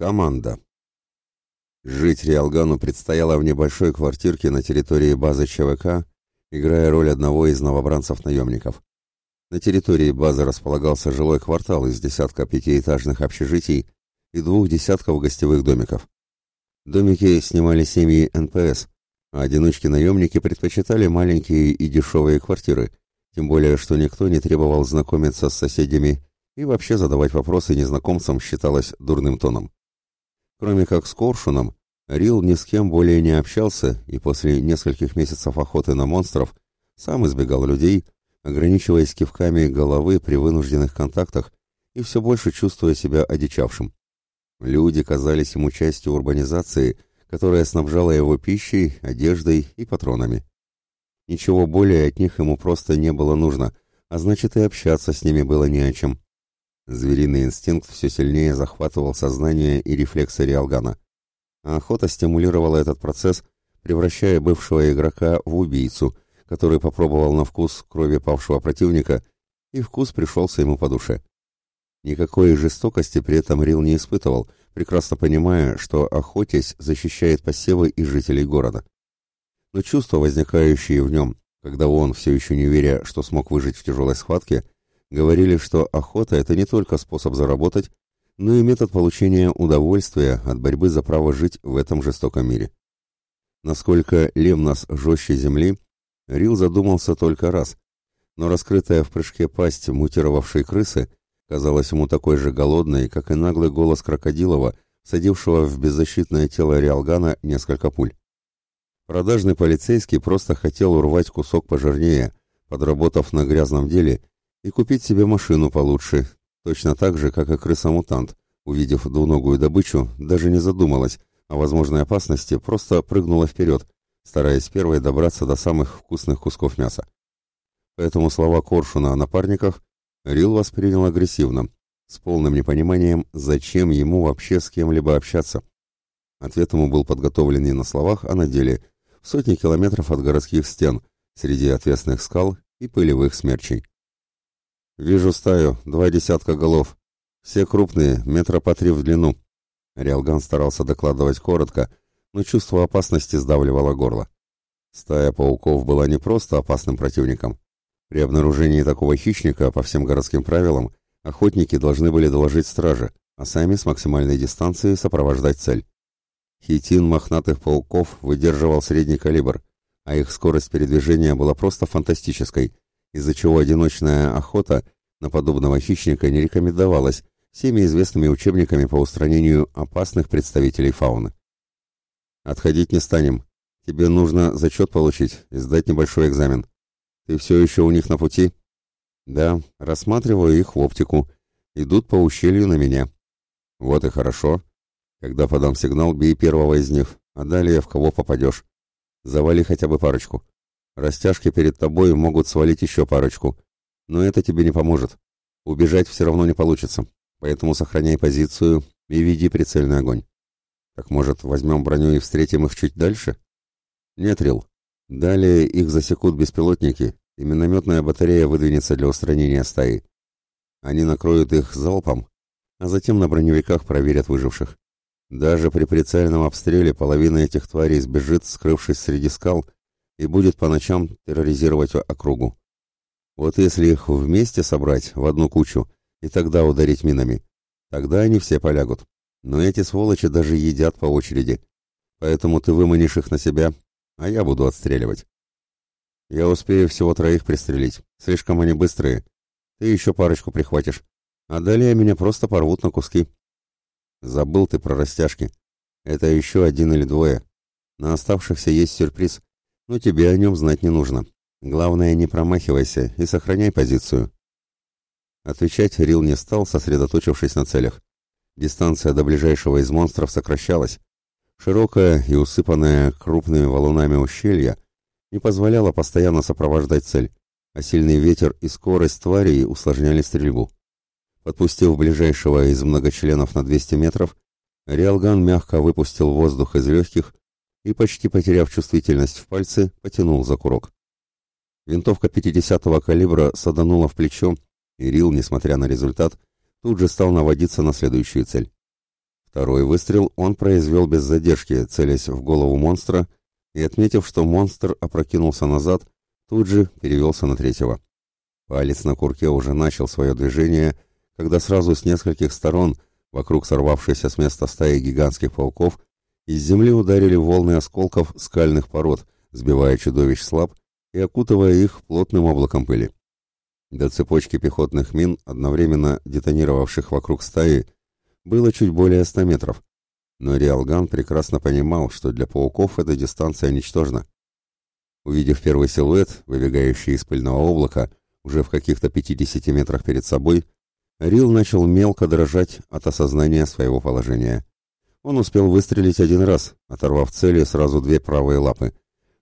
Команда. Жить Риалгану предстояло в небольшой квартирке на территории базы ЧВК, играя роль одного из новобранцев-наемников. На территории базы располагался жилой квартал из десятка пятиэтажных общежитий и двух десятков гостевых домиков. Домики снимали семьи НПС, а одиночки-наемники предпочитали маленькие и дешевые квартиры, тем более, что никто не требовал знакомиться с соседями и вообще задавать вопросы незнакомцам считалось дурным тоном. Кроме как с Коршуном, Рил ни с кем более не общался и после нескольких месяцев охоты на монстров сам избегал людей, ограничиваясь кивками головы при вынужденных контактах и все больше чувствуя себя одичавшим. Люди казались ему частью урбанизации, которая снабжала его пищей, одеждой и патронами. Ничего более от них ему просто не было нужно, а значит и общаться с ними было не о чем. Звериный инстинкт все сильнее захватывал сознание и рефлексы Риалгана. Охота стимулировала этот процесс, превращая бывшего игрока в убийцу, который попробовал на вкус крови павшего противника, и вкус пришелся ему по душе. Никакой жестокости при этом Рил не испытывал, прекрасно понимая, что охотясь защищает посевы и жителей города. Но чувства, возникающие в нем, когда он, все еще не веря, что смог выжить в тяжелой схватке, Говорили, что охота – это не только способ заработать, но и метод получения удовольствия от борьбы за право жить в этом жестоком мире. Насколько Лемнос жестче земли, Рил задумался только раз, но раскрытая в прыжке пасть мутировавшей крысы казалась ему такой же голодной, как и наглый голос крокодилова, садившего в беззащитное тело Риалгана несколько пуль. Продажный полицейский просто хотел урвать кусок пожирнее, подработав на грязном деле и купить себе машину получше, точно так же, как и крыса-мутант, увидев двуногую добычу, даже не задумалась о возможной опасности, просто прыгнула вперед, стараясь первой добраться до самых вкусных кусков мяса. Поэтому слова Коршуна о напарниках Рил воспринял агрессивно, с полным непониманием, зачем ему вообще с кем-либо общаться. Ответ ему был подготовлен не на словах, а на деле, в сотни километров от городских стен, среди отвесных скал и пылевых смерчей. «Вижу стаю, два десятка голов. Все крупные, метра по три в длину». Риалган старался докладывать коротко, но чувство опасности сдавливало горло. Стая пауков была не просто опасным противником. При обнаружении такого хищника, по всем городским правилам, охотники должны были доложить страже, а сами с максимальной дистанции сопровождать цель. Хитин мохнатых пауков выдерживал средний калибр, а их скорость передвижения была просто фантастической, из-за чего одиночная охота на подобного хищника не рекомендовалась всеми известными учебниками по устранению опасных представителей фауны. «Отходить не станем. Тебе нужно зачет получить и сдать небольшой экзамен. Ты все еще у них на пути?» «Да, рассматриваю их в оптику. Идут по ущелью на меня». «Вот и хорошо. Когда подам сигнал, бей первого из них, а далее в кого попадешь. Завали хотя бы парочку. Растяжки перед тобой могут свалить еще парочку. Но это тебе не поможет. Убежать все равно не получится. Поэтому сохраняй позицию и веди прицельный огонь. Так может, возьмем броню и встретим их чуть дальше? Нет, Рил. Далее их засекут беспилотники, и минометная батарея выдвинется для устранения стаи. Они накроют их залпом, а затем на броневиках проверят выживших. Даже при прицельном обстреле половина этих тварей сбежит, скрывшись среди скал, и будет по ночам терроризировать округу. Вот если их вместе собрать в одну кучу и тогда ударить минами, тогда они все полягут. Но эти сволочи даже едят по очереди. Поэтому ты выманишь их на себя, а я буду отстреливать. Я успею всего троих пристрелить. Слишком они быстрые. Ты еще парочку прихватишь. А далее меня просто порвут на куски. Забыл ты про растяжки. Это еще один или двое. На оставшихся есть сюрприз но тебе о нем знать не нужно. Главное, не промахивайся и сохраняй позицию». Отвечать Рил не стал, сосредоточившись на целях. Дистанция до ближайшего из монстров сокращалась. Широкая и усыпанная крупными валунами ущелья не позволяла постоянно сопровождать цель, а сильный ветер и скорость тварей усложняли стрельбу. Подпустив ближайшего из многочленов на 200 метров, Риалган мягко выпустил воздух из легких и, почти потеряв чувствительность в пальце, потянул за курок. Винтовка 50-го калибра саданула в плечо, и Рил, несмотря на результат, тут же стал наводиться на следующую цель. Второй выстрел он произвел без задержки, целясь в голову монстра, и, отметив, что монстр опрокинулся назад, тут же перевелся на третьего. Палец на курке уже начал свое движение, когда сразу с нескольких сторон, вокруг сорвавшейся с места стаи гигантских пауков, из земли ударили волны осколков скальных пород, сбивая чудовищ слаб и окутывая их плотным облаком пыли. До цепочки пехотных мин, одновременно детонировавших вокруг стаи, было чуть более ста метров. Но Риалган прекрасно понимал, что для пауков эта дистанция ничтожна. Увидев первый силуэт, выбегающий из пыльного облака, уже в каких-то 50 метрах перед собой, Рил начал мелко дрожать от осознания своего положения. Он успел выстрелить один раз, оторвав цели сразу две правые лапы,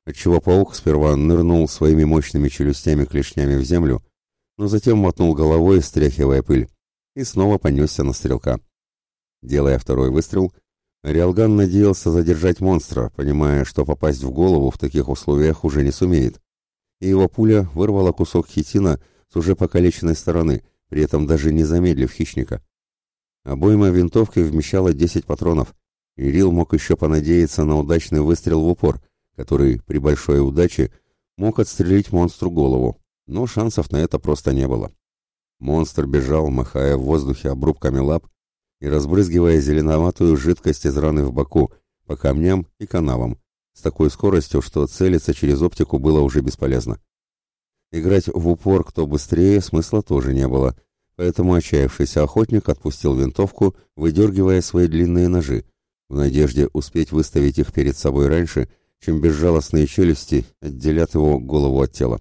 отчего паук сперва нырнул своими мощными челюстями-клешнями в землю, но затем мотнул головой, стряхивая пыль, и снова понесся на стрелка. Делая второй выстрел, Риалган надеялся задержать монстра, понимая, что попасть в голову в таких условиях уже не сумеет. И его пуля вырвала кусок хитина с уже покалеченной стороны, при этом даже не замедлив хищника. Обойма винтовки вмещала 10 патронов, и Рил мог еще понадеяться на удачный выстрел в упор, который, при большой удаче, мог отстрелить монстру голову, но шансов на это просто не было. Монстр бежал, махая в воздухе обрубками лап и разбрызгивая зеленоватую жидкость из раны в боку, по камням и канавам, с такой скоростью, что целиться через оптику было уже бесполезно. Играть в упор кто быстрее смысла тоже не было, поэтому отчаявшийся охотник отпустил винтовку, выдергивая свои длинные ножи, в надежде успеть выставить их перед собой раньше, чем безжалостные челюсти отделят его голову от тела.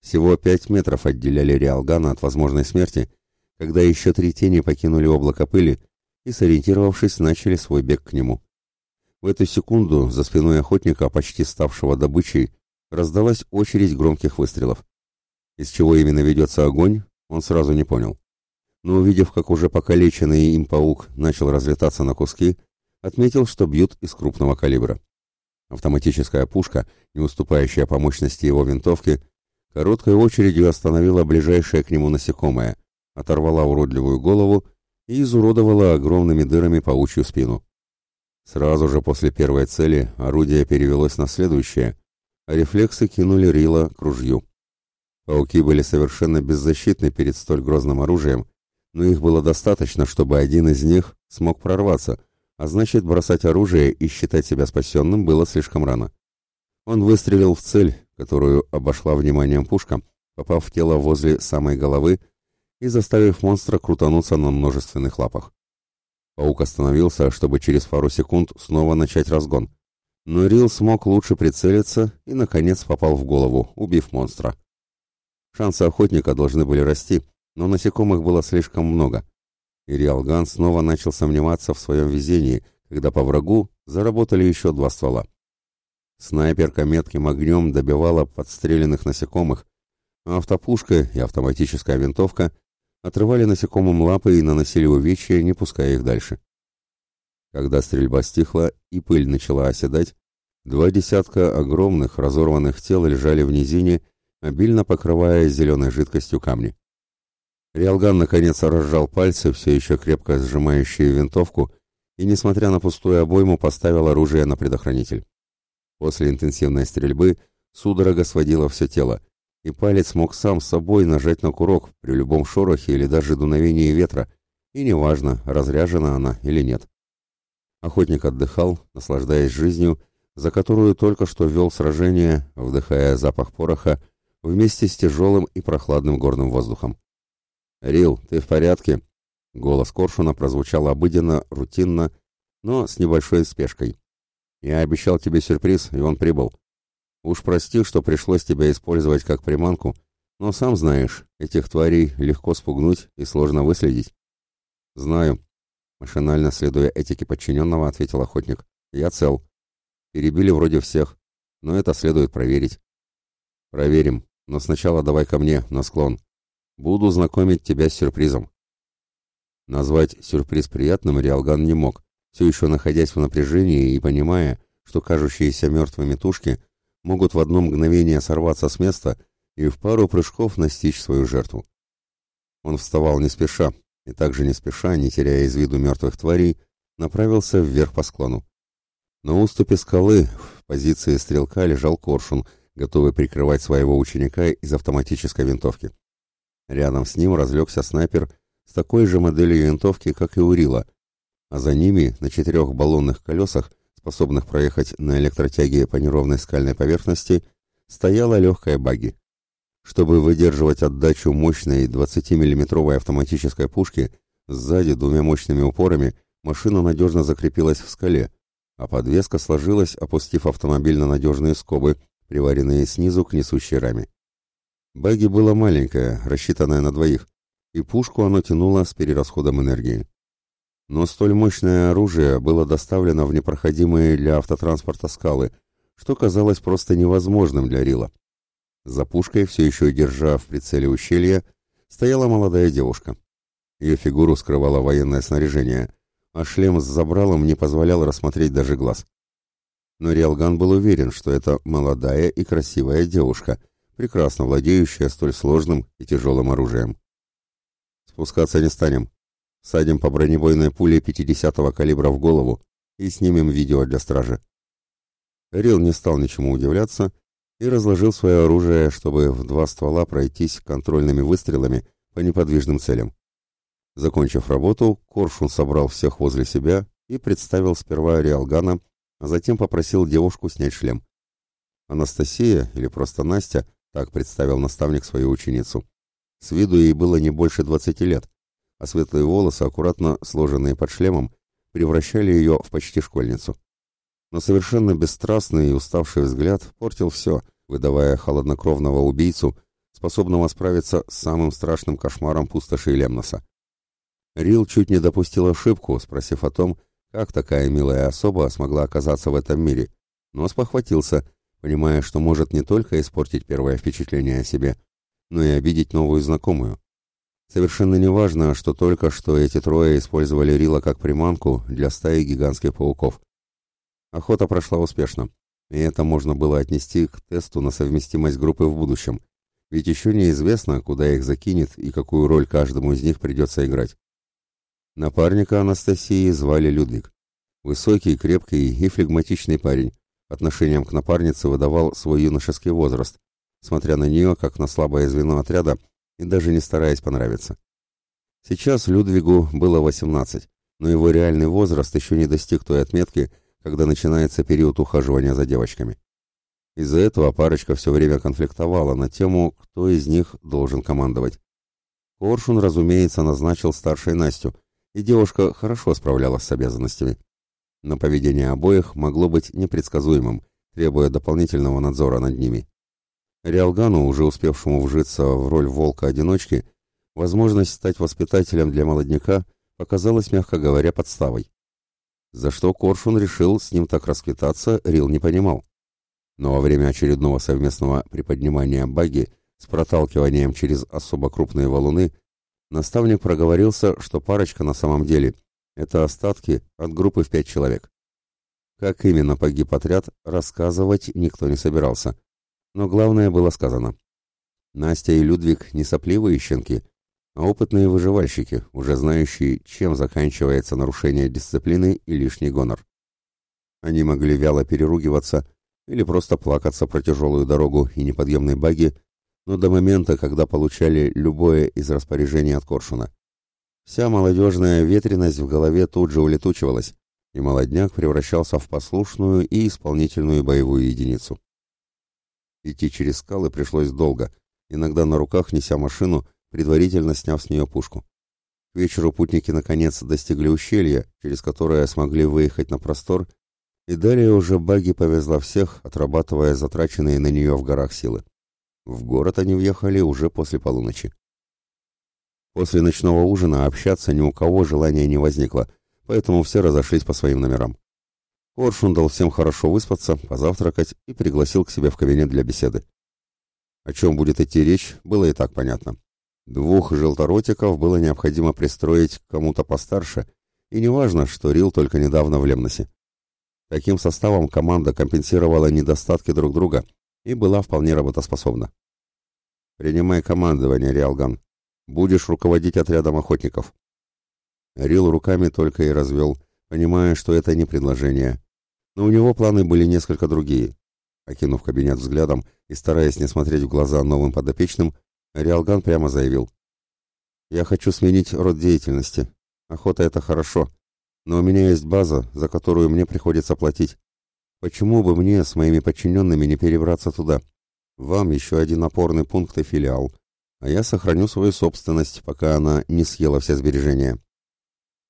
Всего пять метров отделяли Риалгана от возможной смерти, когда еще три тени покинули облако пыли и, сориентировавшись, начали свой бег к нему. В эту секунду за спиной охотника, почти ставшего добычей, раздалась очередь громких выстрелов. Из чего именно ведется огонь, он сразу не понял. Но увидев, как уже покалеченный им паук начал разлетаться на куски, отметил, что бьют из крупного калибра. Автоматическая пушка, не уступающая по мощности его винтовки, короткой очередью остановила ближайшее к нему насекомое, оторвала уродливую голову и изуродовала огромными дырами паучью спину. Сразу же после первой цели орудие перевелось на следующее, а рефлексы кинули Рила к ружью. Пауки были совершенно беззащитны перед столь грозным оружием, но их было достаточно, чтобы один из них смог прорваться, а значит бросать оружие и считать себя спасенным было слишком рано. Он выстрелил в цель, которую обошла вниманием пушка, попав в тело возле самой головы и заставив монстра крутануться на множественных лапах. Паук остановился, чтобы через пару секунд снова начать разгон. Но Рил смог лучше прицелиться и, наконец, попал в голову, убив монстра. Шансы охотника должны были расти, но насекомых было слишком много. И Риалган снова начал сомневаться в своем везении, когда по врагу заработали еще два ствола. Снайперка метким огнем добивала подстреленных насекомых, а автопушка и автоматическая винтовка отрывали насекомым лапы и наносили увечья, не пуская их дальше. Когда стрельба стихла и пыль начала оседать, два десятка огромных разорванных тел лежали в низине, обильно покрывая зеленой жидкостью камни. Риалган наконец разжал пальцы, все еще крепко сжимающие винтовку, и, несмотря на пустую обойму, поставил оружие на предохранитель. После интенсивной стрельбы судорога сводила все тело, и палец мог сам собой нажать на курок при любом шорохе или даже дуновении ветра, и неважно, разряжена она или нет. Охотник отдыхал, наслаждаясь жизнью, за которую только что вел сражение, вдыхая запах пороха вместе с тяжелым и прохладным горным воздухом. «Рил, ты в порядке?» Голос Коршуна прозвучал обыденно, рутинно, но с небольшой спешкой. «Я обещал тебе сюрприз, и он прибыл. Уж прости, что пришлось тебя использовать как приманку, но сам знаешь, этих тварей легко спугнуть и сложно выследить. Знаю. Машинально следуя этике подчиненного, ответил охотник. Я цел. Перебили вроде всех, но это следует проверить. Проверим, но сначала давай ко мне, на склон. Буду знакомить тебя с сюрпризом. Назвать сюрприз приятным Риалган не мог, все еще находясь в напряжении и понимая, что кажущиеся мертвыми тушки — могут в одно мгновение сорваться с места и в пару прыжков настичь свою жертву. Он вставал не спеша, и также не спеша, не теряя из виду мертвых тварей, направился вверх по склону. На уступе скалы в позиции стрелка лежал коршун, готовый прикрывать своего ученика из автоматической винтовки. Рядом с ним разлегся снайпер с такой же моделью винтовки, как и у Рила, а за ними на четырех баллонных колесах, способных проехать на электротяге по неровной скальной поверхности, стояла легкая багги. Чтобы выдерживать отдачу мощной 20-миллиметровой автоматической пушки, сзади двумя мощными упорами машина надежно закрепилась в скале, а подвеска сложилась, опустив автомобиль на надежные скобы, приваренные снизу к несущей раме. Багги было маленькое, рассчитанное на двоих, и пушку оно тянуло с перерасходом энергии. Но столь мощное оружие было доставлено в непроходимые для автотранспорта скалы, что казалось просто невозможным для Рила. За пушкой, все еще держа в прицеле ущелья, стояла молодая девушка. Ее фигуру скрывало военное снаряжение, а шлем с забралом не позволял рассмотреть даже глаз. Но Риалган был уверен, что это молодая и красивая девушка, прекрасно владеющая столь сложным и тяжелым оружием. «Спускаться не станем. Садим по бронебойной пуле 50-го калибра в голову и снимем видео для стражи». Рил не стал ничему удивляться и разложил свое оружие, чтобы в два ствола пройтись контрольными выстрелами по неподвижным целям. Закончив работу, Коршун собрал всех возле себя и представил сперва Риалгана, а затем попросил девушку снять шлем. Анастасия, или просто Настя, так представил наставник свою ученицу. С виду ей было не больше двадцати лет, а светлые волосы, аккуратно сложенные под шлемом, превращали ее в почти школьницу но совершенно бесстрастный и уставший взгляд портил все, выдавая холоднокровного убийцу, способного справиться с самым страшным кошмаром пустоши Лемноса. Рил чуть не допустил ошибку, спросив о том, как такая милая особа смогла оказаться в этом мире, но спохватился, понимая, что может не только испортить первое впечатление о себе, но и обидеть новую знакомую. Совершенно неважно, что только что эти трое использовали Рила как приманку для стаи гигантских пауков. Охота прошла успешно, и это можно было отнести к тесту на совместимость группы в будущем, ведь еще неизвестно, куда их закинет и какую роль каждому из них придется играть. Напарника Анастасии звали Людвиг. Высокий, крепкий и флегматичный парень, отношением к напарнице выдавал свой юношеский возраст, смотря на нее как на слабое звено отряда и даже не стараясь понравиться. Сейчас Людвигу было 18, но его реальный возраст еще не достиг той отметки, когда начинается период ухаживания за девочками. Из-за этого парочка все время конфликтовала на тему, кто из них должен командовать. Коршун, разумеется, назначил старшей Настю, и девушка хорошо справлялась с обязанностями. Но поведение обоих могло быть непредсказуемым, требуя дополнительного надзора над ними. Риалгану, уже успевшему вжиться в роль волка-одиночки, возможность стать воспитателем для молодняка показалась, мягко говоря, подставой. За что Коршун решил с ним так расквитаться, Рил не понимал. Но во время очередного совместного приподнимания баги с проталкиванием через особо крупные валуны, наставник проговорился, что парочка на самом деле – это остатки от группы в пять человек. Как именно погиб отряд, рассказывать никто не собирался. Но главное было сказано. Настя и Людвиг не сопливые щенки, а опытные выживальщики, уже знающие, чем заканчивается нарушение дисциплины и лишний гонор. Они могли вяло переругиваться или просто плакаться про тяжелую дорогу и неподъемные баги, но до момента, когда получали любое из распоряжений от Коршуна. Вся молодежная ветренность в голове тут же улетучивалась, и молодняк превращался в послушную и исполнительную боевую единицу. Идти через скалы пришлось долго, иногда на руках неся машину, предварительно сняв с нее пушку. К вечеру путники наконец достигли ущелья, через которое смогли выехать на простор, и далее уже баги повезла всех, отрабатывая затраченные на нее в горах силы. В город они въехали уже после полуночи. После ночного ужина общаться ни у кого желания не возникло, поэтому все разошлись по своим номерам. Коршун дал всем хорошо выспаться, позавтракать и пригласил к себе в кабинет для беседы. О чем будет идти речь, было и так понятно. Двух желторотиков было необходимо пристроить к кому-то постарше, и неважно, что Рил только недавно в Лемносе. Таким составом команда компенсировала недостатки друг друга и была вполне работоспособна. «Принимай командование, Риалган. Будешь руководить отрядом охотников. Рил руками только и развел, понимая, что это не предложение. Но у него планы были несколько другие. Окинув кабинет взглядом и стараясь не смотреть в глаза новым подопечным, Риалган прямо заявил. «Я хочу сменить род деятельности. Охота — это хорошо, но у меня есть база, за которую мне приходится платить. Почему бы мне с моими подчиненными не перебраться туда? Вам еще один опорный пункт и филиал, а я сохраню свою собственность, пока она не съела все сбережения».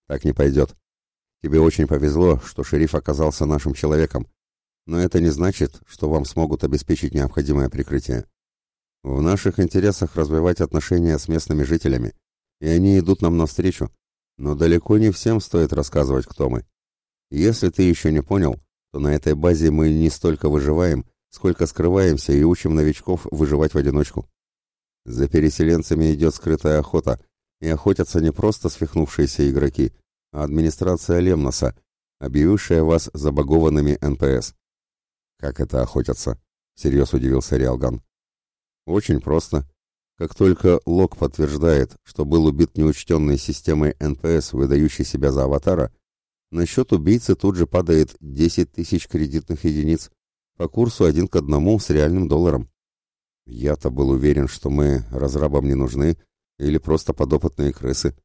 «Так не пойдет. Тебе очень повезло, что шериф оказался нашим человеком, но это не значит, что вам смогут обеспечить необходимое прикрытие. В наших интересах развивать отношения с местными жителями, и они идут нам навстречу, но далеко не всем стоит рассказывать, кто мы. Если ты еще не понял, то на этой базе мы не столько выживаем, сколько скрываемся и учим новичков выживать в одиночку. За переселенцами идет скрытая охота, и охотятся не просто свихнувшиеся игроки, а администрация Лемноса, объявившая вас забагованными НПС. «Как это охотятся?» — всерьез удивился Риалган. «Очень просто. Как только лог подтверждает, что был убит неучтенной системой НПС, выдающей себя за аватара, на счет убийцы тут же падает 10 тысяч кредитных единиц по курсу один к одному с реальным долларом. Я-то был уверен, что мы разрабам не нужны или просто подопытные крысы.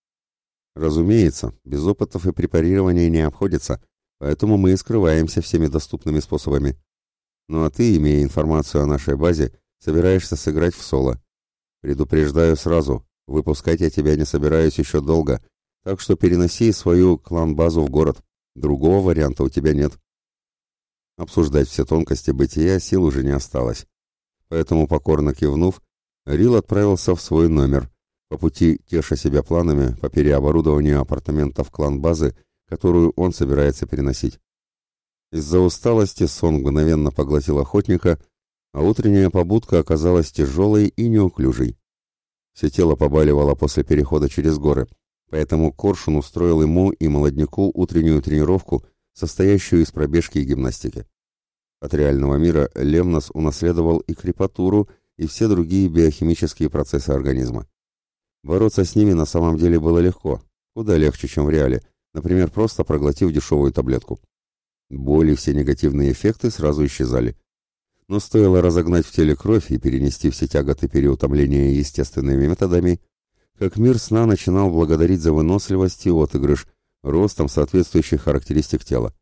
Разумеется, без опытов и препарирования не обходится, поэтому мы и скрываемся всеми доступными способами. Ну а ты, имея информацию о нашей базе, собираешься сыграть в соло. Предупреждаю сразу, выпускать я тебя не собираюсь еще долго, так что переноси свою клан-базу в город. Другого варианта у тебя нет. Обсуждать все тонкости бытия сил уже не осталось. Поэтому, покорно кивнув, Рил отправился в свой номер, по пути теша себя планами по переоборудованию апартаментов клан-базы, которую он собирается переносить. Из-за усталости сон мгновенно поглотил охотника, а утренняя побудка оказалась тяжелой и неуклюжей. Все тело побаливало после перехода через горы, поэтому Коршун устроил ему и молодняку утреннюю тренировку, состоящую из пробежки и гимнастики. От реального мира Лемнос унаследовал и крепатуру, и все другие биохимические процессы организма. Бороться с ними на самом деле было легко, куда легче, чем в реале, например, просто проглотив дешевую таблетку. Боли, все негативные эффекты сразу исчезали. Но стоило разогнать в теле кровь и перенести все тяготы переутомления естественными методами, как мир сна начинал благодарить за выносливость и отыгрыш, ростом соответствующих характеристик тела.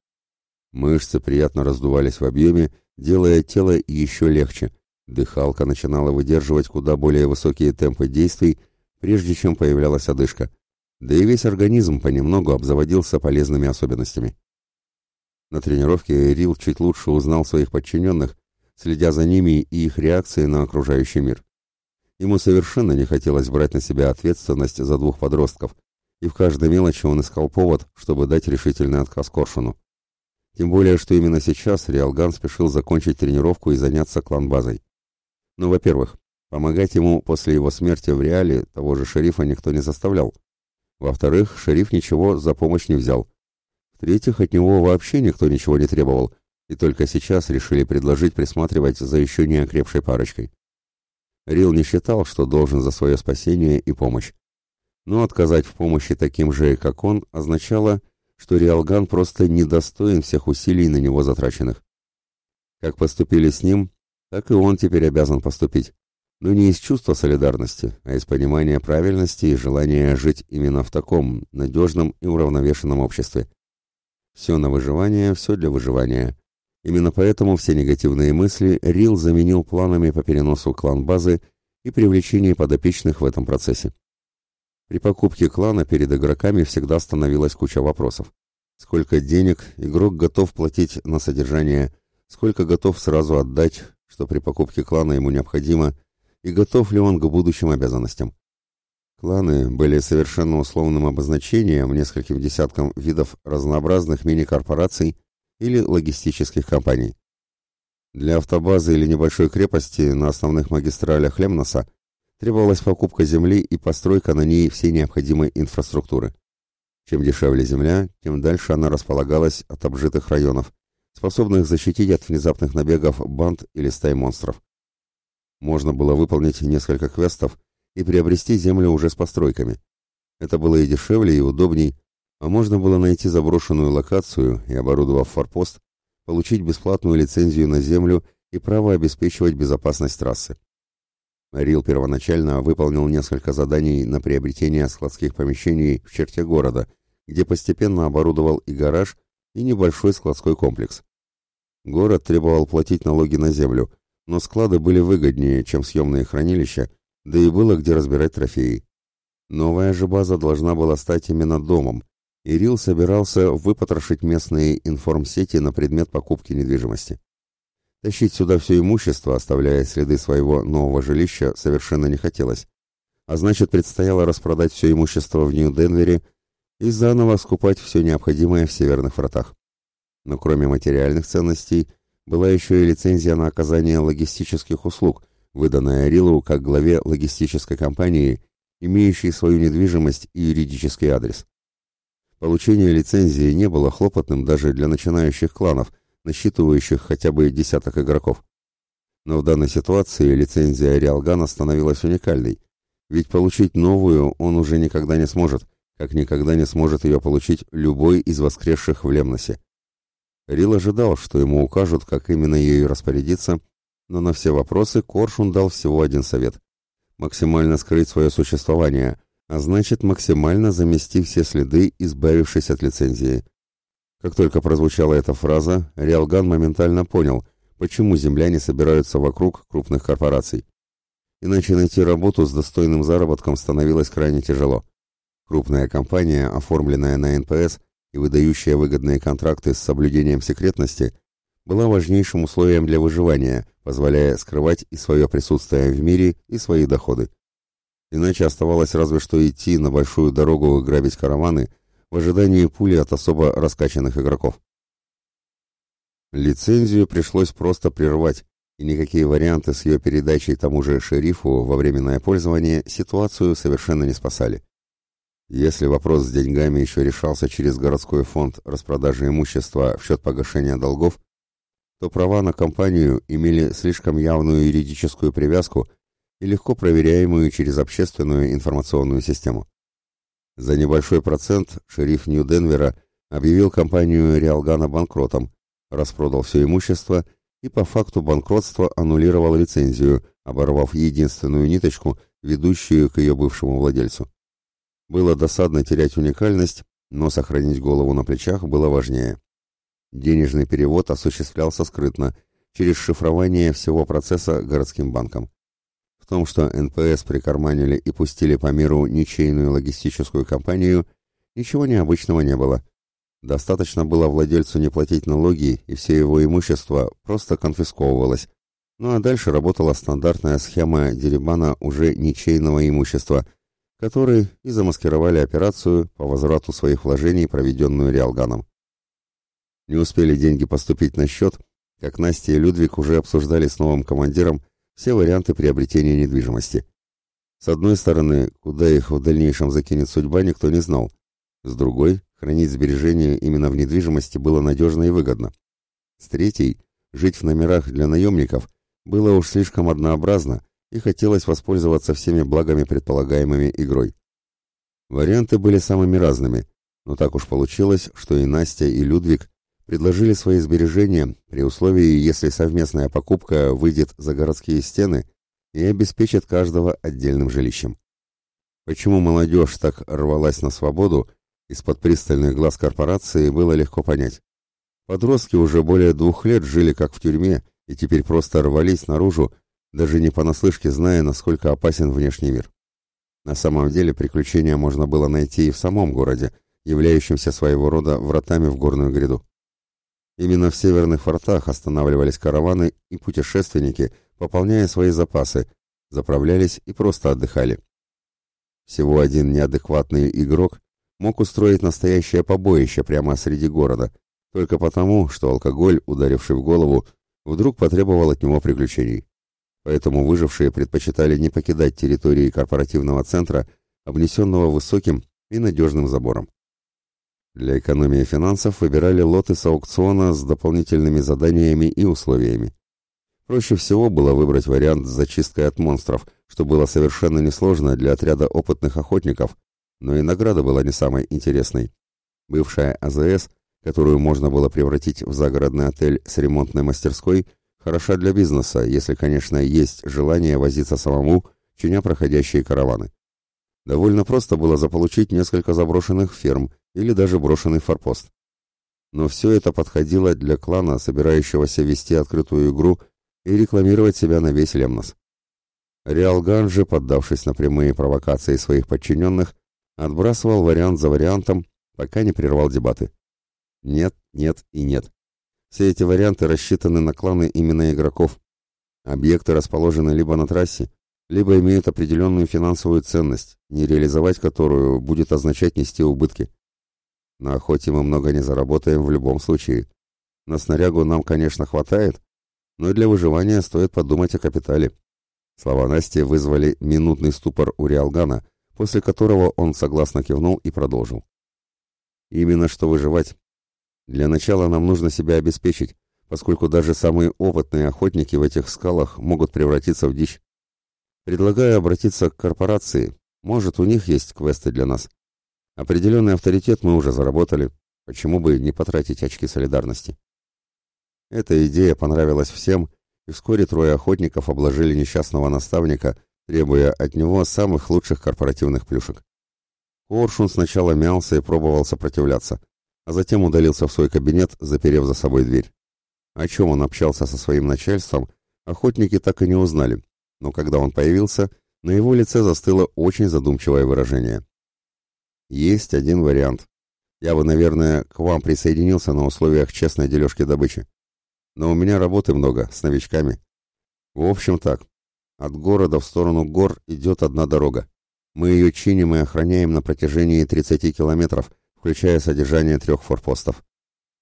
Мышцы приятно раздувались в объеме, делая тело еще легче. Дыхалка начинала выдерживать куда более высокие темпы действий, прежде чем появлялась одышка. Да и весь организм понемногу обзаводился полезными особенностями. На тренировке Рил чуть лучше узнал своих подчиненных, следя за ними и их реакцией на окружающий мир. Ему совершенно не хотелось брать на себя ответственность за двух подростков, и в каждой мелочи он искал повод, чтобы дать решительный отказ Коршуну. Тем более, что именно сейчас Риалган спешил закончить тренировку и заняться клан-базой. Ну, во-первых, помогать ему после его смерти в реале того же шерифа никто не заставлял. Во-вторых, шериф ничего за помощь не взял, в-третьих, от него вообще никто ничего не требовал, и только сейчас решили предложить присматривать за еще не окрепшей парочкой. Рил не считал, что должен за свое спасение и помощь. Но отказать в помощи таким же, как он, означало, что Риалган просто недостоин всех усилий на него затраченных. Как поступили с ним, так и он теперь обязан поступить. Но не из чувства солидарности, а из понимания правильности и желания жить именно в таком надежном и уравновешенном обществе. Все на выживание, все для выживания. Именно поэтому все негативные мысли Рил заменил планами по переносу клан-базы и привлечении подопечных в этом процессе. При покупке клана перед игроками всегда становилась куча вопросов. Сколько денег игрок готов платить на содержание, сколько готов сразу отдать, что при покупке клана ему необходимо, и готов ли он к будущим обязанностям. Кланы были совершенно условным обозначением нескольким десяткам видов разнообразных мини-корпораций или логистических компаний. Для автобазы или небольшой крепости на основных магистралях Лемноса требовалась покупка земли и постройка на ней всей необходимой инфраструктуры. Чем дешевле земля, тем дальше она располагалась от обжитых районов, способных защитить от внезапных набегов банд или стай монстров. Можно было выполнить несколько квестов и приобрести землю уже с постройками. Это было и дешевле, и удобней, А можно было найти заброшенную локацию и, оборудовав форпост, получить бесплатную лицензию на землю и право обеспечивать безопасность трассы. Рил первоначально выполнил несколько заданий на приобретение складских помещений в черте города, где постепенно оборудовал и гараж, и небольшой складской комплекс. Город требовал платить налоги на землю, но склады были выгоднее, чем съемные хранилища, да и было где разбирать трофеи. Новая же база должна была стать именно домом, и Рил собирался выпотрошить местные информсети на предмет покупки недвижимости. Тащить сюда все имущество, оставляя следы своего нового жилища, совершенно не хотелось. А значит, предстояло распродать все имущество в Нью-Денвере и заново скупать все необходимое в Северных Вратах. Но кроме материальных ценностей, была еще и лицензия на оказание логистических услуг, выданная Рилу как главе логистической компании, имеющей свою недвижимость и юридический адрес. Получение лицензии не было хлопотным даже для начинающих кланов – насчитывающих хотя бы десяток игроков. Но в данной ситуации лицензия Риалгана становилась уникальной, ведь получить новую он уже никогда не сможет, как никогда не сможет ее получить любой из воскресших в Лемносе. Рил ожидал, что ему укажут, как именно ею распорядиться, но на все вопросы Коршун дал всего один совет – максимально скрыть свое существование, а значит максимально замести все следы, избавившись от лицензии – как только прозвучала эта фраза, Риалган моментально понял, почему земляне собираются вокруг крупных корпораций. Иначе найти работу с достойным заработком становилось крайне тяжело. Крупная компания, оформленная на НПС и выдающая выгодные контракты с соблюдением секретности, была важнейшим условием для выживания, позволяя скрывать и свое присутствие в мире, и свои доходы. Иначе оставалось разве что идти на большую дорогу грабить караваны – в ожидании пули от особо раскачанных игроков. Лицензию пришлось просто прервать, и никакие варианты с ее передачей тому же шерифу во временное пользование ситуацию совершенно не спасали. Если вопрос с деньгами еще решался через городской фонд распродажи имущества в счет погашения долгов, то права на компанию имели слишком явную юридическую привязку и легко проверяемую через общественную информационную систему. За небольшой процент шериф Нью-Денвера объявил компанию Риалгана банкротом, распродал все имущество и по факту банкротства аннулировал лицензию, оборвав единственную ниточку, ведущую к ее бывшему владельцу. Было досадно терять уникальность, но сохранить голову на плечах было важнее. Денежный перевод осуществлялся скрытно, через шифрование всего процесса городским банком. В том, что НПС прикарманили и пустили по миру ничейную логистическую компанию, ничего необычного не было. Достаточно было владельцу не платить налоги, и все его имущество просто конфисковывалось. Ну а дальше работала стандартная схема деребана уже ничейного имущества, которые и замаскировали операцию по возврату своих вложений, проведенную Риалганом. Не успели деньги поступить на счет, как Настя и Людвиг уже обсуждали с новым командиром все варианты приобретения недвижимости. С одной стороны, куда их в дальнейшем закинет судьба, никто не знал. С другой, хранить сбережения именно в недвижимости было надежно и выгодно. С третьей, жить в номерах для наемников было уж слишком однообразно и хотелось воспользоваться всеми благами предполагаемыми игрой. Варианты были самыми разными, но так уж получилось, что и Настя, и Людвиг предложили свои сбережения при условии, если совместная покупка выйдет за городские стены и обеспечит каждого отдельным жилищем. Почему молодежь так рвалась на свободу, из-под пристальных глаз корпорации было легко понять. Подростки уже более двух лет жили как в тюрьме и теперь просто рвались наружу, даже не понаслышке зная, насколько опасен внешний мир. На самом деле приключения можно было найти и в самом городе, являющемся своего рода вратами в горную гряду. Именно в северных фортах останавливались караваны и путешественники, пополняя свои запасы, заправлялись и просто отдыхали. Всего один неадекватный игрок мог устроить настоящее побоище прямо среди города, только потому, что алкоголь, ударивший в голову, вдруг потребовал от него приключений. Поэтому выжившие предпочитали не покидать территории корпоративного центра, обнесенного высоким и надежным забором. Для экономии финансов выбирали лоты с аукциона с дополнительными заданиями и условиями. Проще всего было выбрать вариант с зачисткой от монстров, что было совершенно несложно для отряда опытных охотников, но и награда была не самой интересной. Бывшая АЗС, которую можно было превратить в загородный отель с ремонтной мастерской, хороша для бизнеса, если, конечно, есть желание возиться самому, чиня проходящие караваны. Довольно просто было заполучить несколько заброшенных ферм или даже брошенный форпост. Но все это подходило для клана, собирающегося вести открытую игру и рекламировать себя на весь Лемнос. Риалган же, поддавшись на прямые провокации своих подчиненных, отбрасывал вариант за вариантом, пока не прервал дебаты. Нет, нет и нет. Все эти варианты рассчитаны на кланы именно игроков. Объекты расположены либо на трассе, либо имеют определенную финансовую ценность, не реализовать которую будет означать нести убытки. На охоте мы много не заработаем в любом случае. На снарягу нам, конечно, хватает, но для выживания стоит подумать о капитале. Слова Насти вызвали минутный ступор у Риалгана, после которого он согласно кивнул и продолжил. «Именно что выживать. Для начала нам нужно себя обеспечить, поскольку даже самые опытные охотники в этих скалах могут превратиться в дичь. Предлагаю обратиться к корпорации. Может, у них есть квесты для нас. Определенный авторитет мы уже заработали. Почему бы не потратить очки солидарности?» Эта идея понравилась всем, и вскоре трое охотников обложили несчастного наставника, требуя от него самых лучших корпоративных плюшек. Коршун сначала мялся и пробовал сопротивляться, а затем удалился в свой кабинет, заперев за собой дверь. О чем он общался со своим начальством, охотники так и не узнали, но когда он появился, на его лице застыло очень задумчивое выражение. «Есть один вариант. Я бы, наверное, к вам присоединился на условиях честной дележки добычи но у меня работы много, с новичками. В общем так, от города в сторону гор идет одна дорога. Мы ее чиним и охраняем на протяжении 30 километров, включая содержание трех форпостов.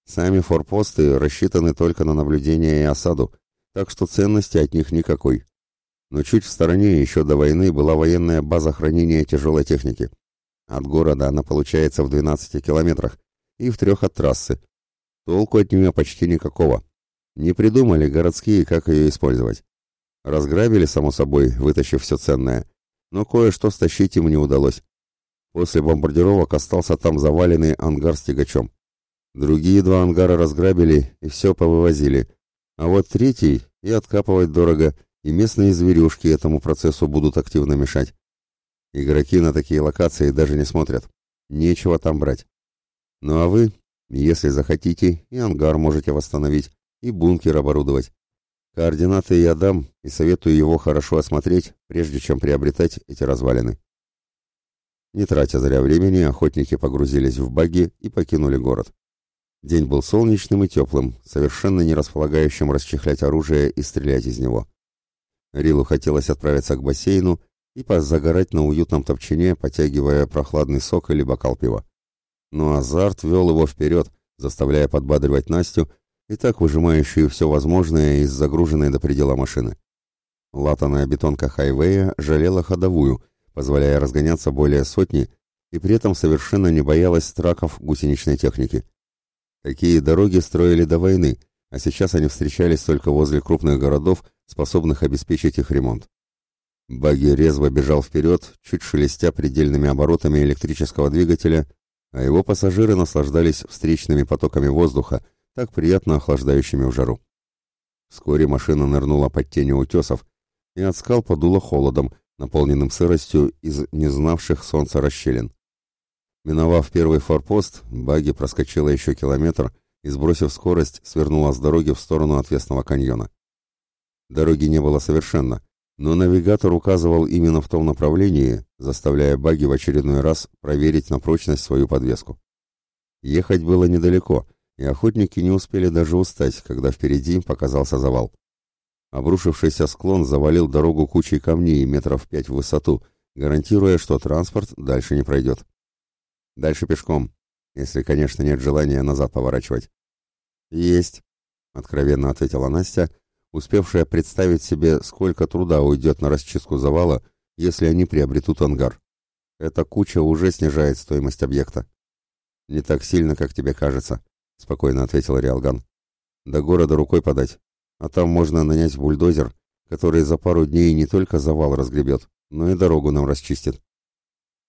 Сами форпосты рассчитаны только на наблюдение и осаду, так что ценности от них никакой. Но чуть в стороне еще до войны была военная база хранения тяжелой техники. От города она получается в 12 километрах и в трех от трассы. Толку от нее почти никакого. Не придумали городские, как ее использовать. Разграбили, само собой, вытащив все ценное, но кое-что стащить им не удалось. После бомбардировок остался там заваленный ангар с тягачом. Другие два ангара разграбили и все повывозили, а вот третий и откапывать дорого, и местные зверюшки этому процессу будут активно мешать. Игроки на такие локации даже не смотрят. Нечего там брать. Ну а вы, если захотите, и ангар можете восстановить, и бункер оборудовать. Координаты я дам и советую его хорошо осмотреть, прежде чем приобретать эти развалины. Не тратя зря времени, охотники погрузились в багги и покинули город. День был солнечным и теплым, совершенно не располагающим расчехлять оружие и стрелять из него. Рилу хотелось отправиться к бассейну и позагорать на уютном топчине, потягивая прохладный сок или бокал пива. Но азарт вел его вперед, заставляя подбадривать Настю и так выжимающую все возможное из загруженной до предела машины. Латаная бетонка хайвея жалела ходовую, позволяя разгоняться более сотни, и при этом совершенно не боялась траков гусеничной техники. Такие дороги строили до войны, а сейчас они встречались только возле крупных городов, способных обеспечить их ремонт. Багги резво бежал вперед, чуть шелестя предельными оборотами электрического двигателя, а его пассажиры наслаждались встречными потоками воздуха, так приятно охлаждающими в жару. Вскоре машина нырнула под тени утесов, и от скал подуло холодом, наполненным сыростью из незнавших солнца расщелин. Миновав первый форпост, баги проскочила еще километр и, сбросив скорость, свернула с дороги в сторону отвесного каньона. Дороги не было совершенно, но навигатор указывал именно в том направлении, заставляя баги в очередной раз проверить на прочность свою подвеску. Ехать было недалеко, и охотники не успели даже устать, когда впереди показался завал. Обрушившийся склон завалил дорогу кучей камней метров пять в высоту, гарантируя, что транспорт дальше не пройдет. Дальше пешком, если, конечно, нет желания назад поворачивать. «Есть», — откровенно ответила Настя, успевшая представить себе, сколько труда уйдет на расчистку завала, если они приобретут ангар. Эта куча уже снижает стоимость объекта. Не так сильно, как тебе кажется. — спокойно ответил Риалган. «До города рукой подать, а там можно нанять бульдозер, который за пару дней не только завал разгребет, но и дорогу нам расчистит.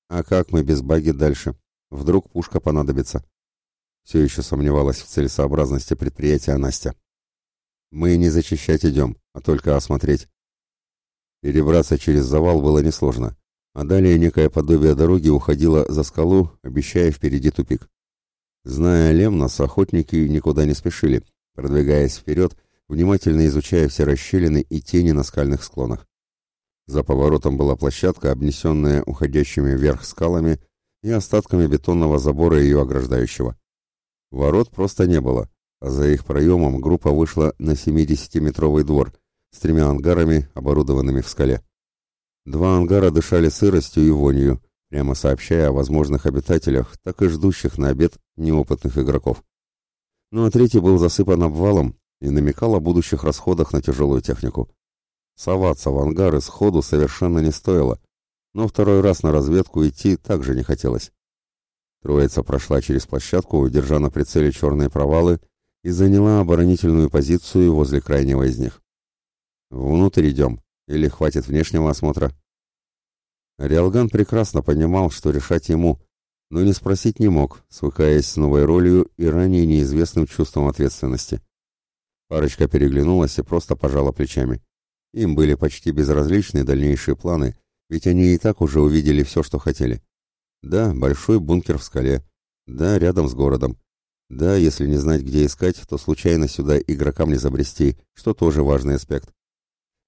А как мы без баги дальше? Вдруг пушка понадобится? Все еще сомневалась в целесообразности предприятия Настя. Мы не зачищать идем, а только осмотреть. Перебраться через завал было несложно, а далее некое подобие дороги уходило за скалу, обещая впереди тупик. Зная Лемнос, охотники никуда не спешили, продвигаясь вперед, внимательно изучая все расщелины и тени на скальных склонах. За поворотом была площадка, обнесенная уходящими вверх скалами и остатками бетонного забора ее ограждающего. Ворот просто не было, за их проемом группа вышла на 70-метровый двор с тремя ангарами, оборудованными в скале. Два ангара дышали сыростью и вонью, прямо сообщая о возможных обитателях, так и ждущих на обед неопытных игроков. Ну а третий был засыпан обвалом и намекал о будущих расходах на тяжелую технику. Соваться в ангары сходу совершенно не стоило, но второй раз на разведку идти также не хотелось. Троица прошла через площадку, держа на прицеле черные провалы, и заняла оборонительную позицию возле крайнего из них. «Внутрь идем, или хватит внешнего осмотра?» Риалган прекрасно понимал, что решать ему, но не спросить не мог, свыкаясь с новой ролью и ранее неизвестным чувством ответственности. Парочка переглянулась и просто пожала плечами. Им были почти безразличны дальнейшие планы, ведь они и так уже увидели все, что хотели. Да, большой бункер в скале. Да, рядом с городом. Да, если не знать, где искать, то случайно сюда игрокам не забрести, что тоже важный аспект.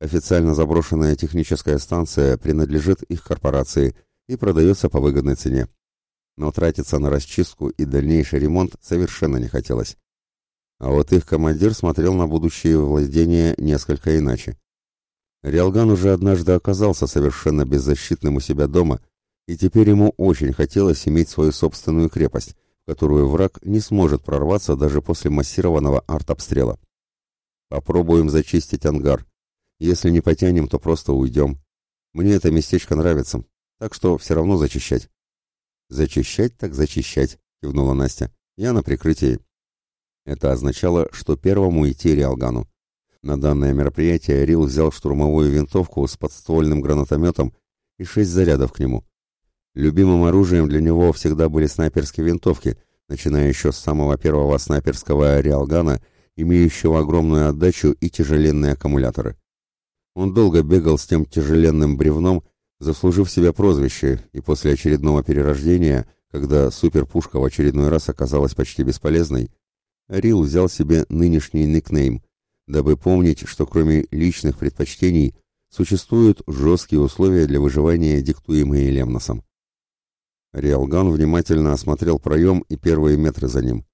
Официально заброшенная техническая станция принадлежит их корпорации и продается по выгодной цене. Но тратиться на расчистку и дальнейший ремонт совершенно не хотелось. А вот их командир смотрел на будущее владения несколько иначе. Риалган уже однажды оказался совершенно беззащитным у себя дома, и теперь ему очень хотелось иметь свою собственную крепость, которую враг не сможет прорваться даже после массированного артобстрела. Попробуем зачистить ангар. Если не потянем, то просто уйдем. Мне это местечко нравится, так что все равно зачищать. Зачищать так зачищать, кивнула Настя. Я на прикрытии. Это означало, что первому идти Риалгану. На данное мероприятие Рил взял штурмовую винтовку с подствольным гранатометом и шесть зарядов к нему. Любимым оружием для него всегда были снайперские винтовки, начиная еще с самого первого снайперского Риалгана, имеющего огромную отдачу и тяжеленные аккумуляторы. Он долго бегал с тем тяжеленным бревном, заслужив себе прозвище, и после очередного перерождения, когда суперпушка в очередной раз оказалась почти бесполезной, Рил взял себе нынешний никнейм, дабы помнить, что кроме личных предпочтений существуют жесткие условия для выживания, диктуемые Лемносом. Риалган внимательно осмотрел проем и первые метры за ним.